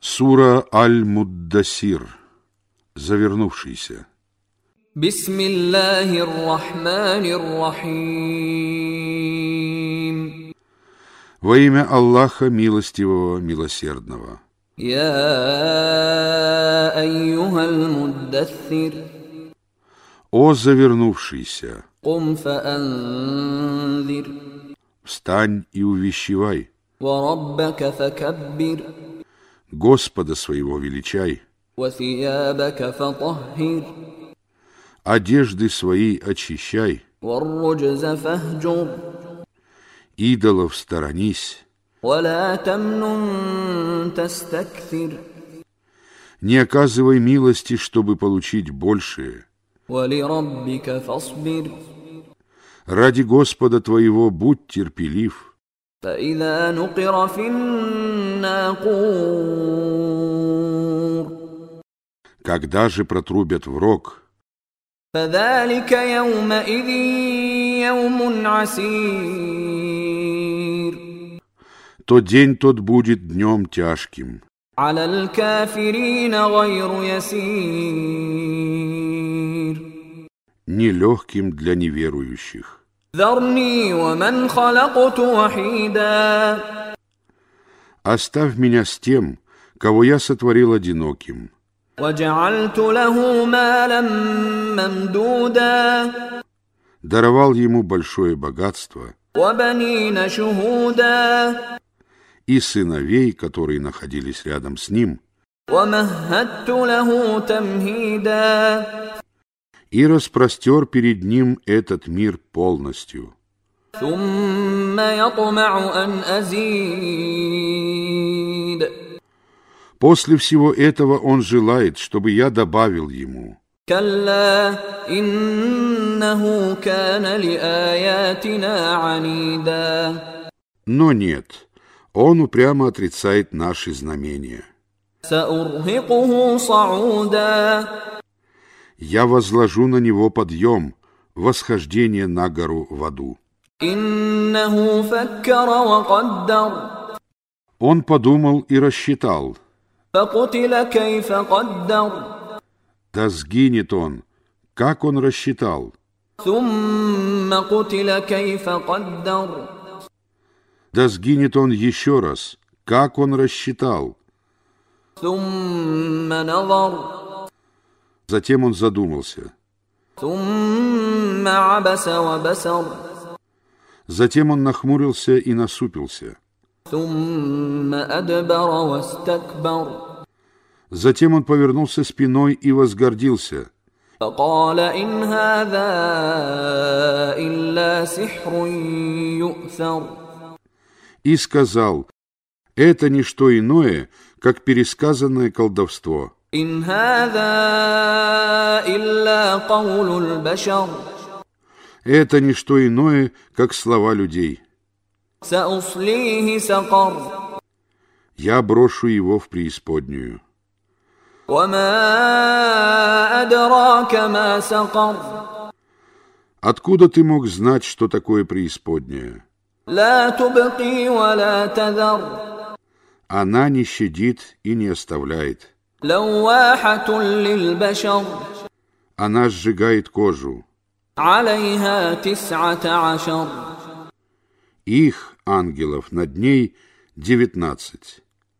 Сура Аль-Муддасир. Завернувшийся. Бисмиллахир-рахманир-рахим. Во имя Аллаха Милостивого, Милосердного. Я айюхал муддасир. О завернувшийся. Кум фаанзир. Встань и увещевай. Ва раббака факаббир. Господа своего величай, одежды свои очищай, идолов сторонись, не оказывай милости, чтобы получить большее. Ради Господа твоего будь терпелив. فإذا نقر في الناقور когда же протрубят в рог, فذلك يومئذ يوم عسير то день тот будет днем тяжким, على الكافرين غير يسير нелегким для неверующих. Оставь меня с тем, кого я сотворил одиноким. Даровал ему большое богатство и сыновей, которые находились рядом с ним и распростер перед ним этот мир полностью. После всего этого он желает, чтобы я добавил ему. Но нет, он упрямо отрицает наши знамения я возложу на него подъем, восхождение на гору в аду. Он подумал и рассчитал. Да сгинет он, как он рассчитал. Да сгинет он еще раз, как он рассчитал. Затем он задумался. Затем он нахмурился и насупился. Затем он повернулся спиной и возгордился. И сказал, это не что иное, как пересказанное колдовство. Это не что иное, как слова людей. Я брошу его в преисподнюю. Откуда ты мог знать, что такое преисподняя? Она не щадит и не оставляет. Она сжигает кожу. Их, ангелов, над ней девятнадцать.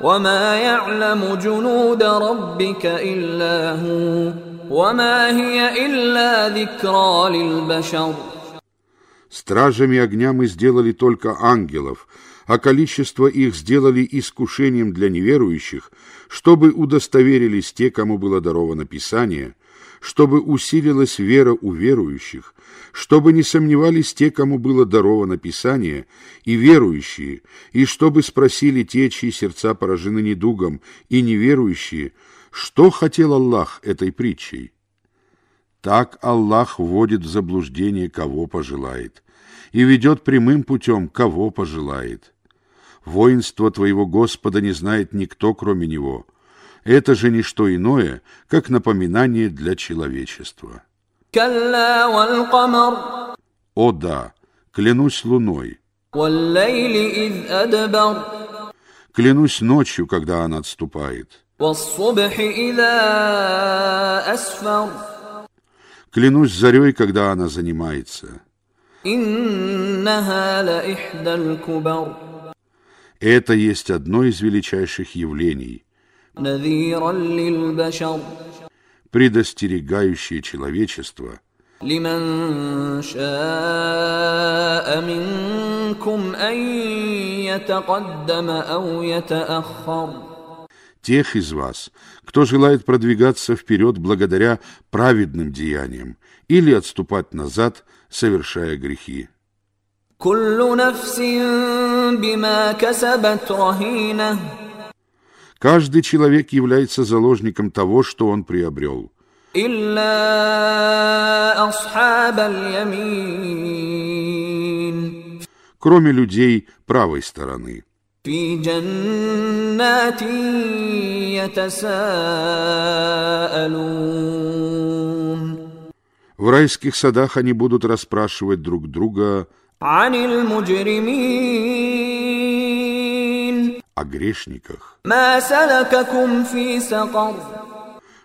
وما يعلم جنود ربك الا هو وما هي إلا ذكرى للبشر Стражами огня мы сделали только ангелов, а количество их сделали искушением для неверующих, чтобы удостоверились те, кому было даровано Писание, чтобы усилилась вера у верующих, чтобы не сомневались те, кому было даровано Писание, и верующие, и чтобы спросили те, чьи сердца поражены недугом, и неверующие, что хотел Аллах этой притчей. Так Аллах вводит в заблуждение, кого пожелает, и ведет прямым путем, кого пожелает. Воинство твоего Господа не знает никто, кроме Него это же не что иное, как напоминание для человечества. О да, клянусь луной. Клянусь ночью, когда она отступает. Клянусь зарей, когда она занимается. Это есть одно из величайших явлений — предостерегающее человечество لمن شاء منكم أن يتقدم أو يتأخر тех из вас, кто желает продвигаться вперед благодаря праведным деяниям или отступать назад, совершая грехи. كل نفس بما كسبت رهينه Каждый человек является заложником того, что он приобрел. Кроме людей правой стороны. В райских садах они будут расспрашивать друг друга о грешниках. ما سلككم في سقر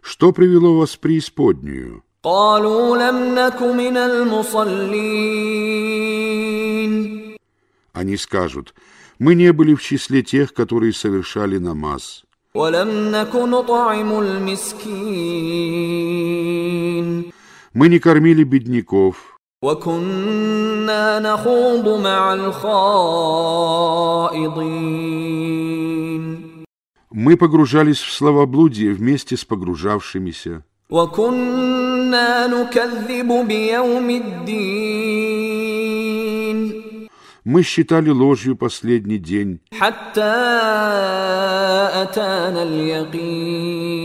Что привело вас в преисподнюю? قالوا لم نك من المصلين Они скажут, мы не были в числе тех, которые совершали намаз, ولم نك نطعم المسكين мы не кормили бедняков, وكنا نخوض مع الخائضين мы погружались в словоблудие вместе с погружавшимися, وكنا نكذب بيوم الدين мы считали ложью последний день, حتى أتانا اليقين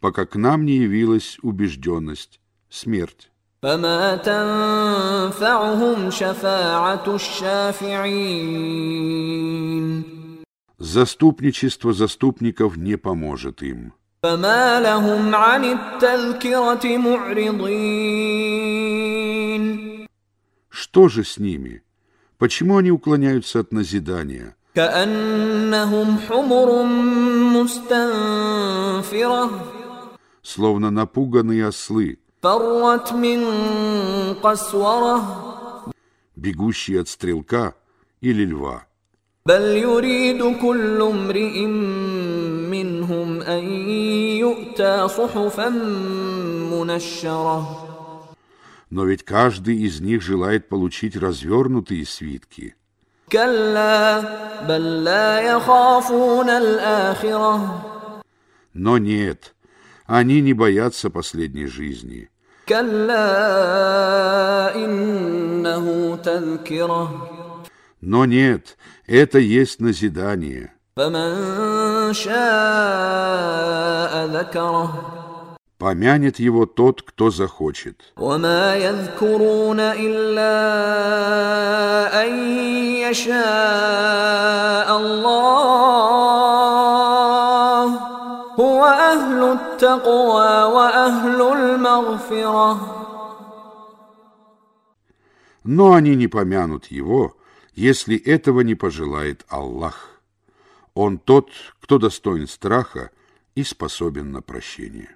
пока к нам не явилась убежденность, смерть. فما تنفعهم شفاعة الشافعين Заступничество заступников не поможет им. Что же с ними? Почему они уклоняются от назидания? Словно напуганные ослы, бегущие от стрелка или льва. بل يريد كل امرئ منهم أن يؤتى صحفا منشرة Но ведь каждый из них желает получить развернутые свитки. كلا بل لا يخافون الآخرة Но нет, они не боятся последней жизни. كلا إنه تذكرة Но нет, это есть назидание. Помянет его тот, кто захочет. Но они не помянут его, если этого не пожелает Аллах. Он тот, кто достоин страха и способен на прощение.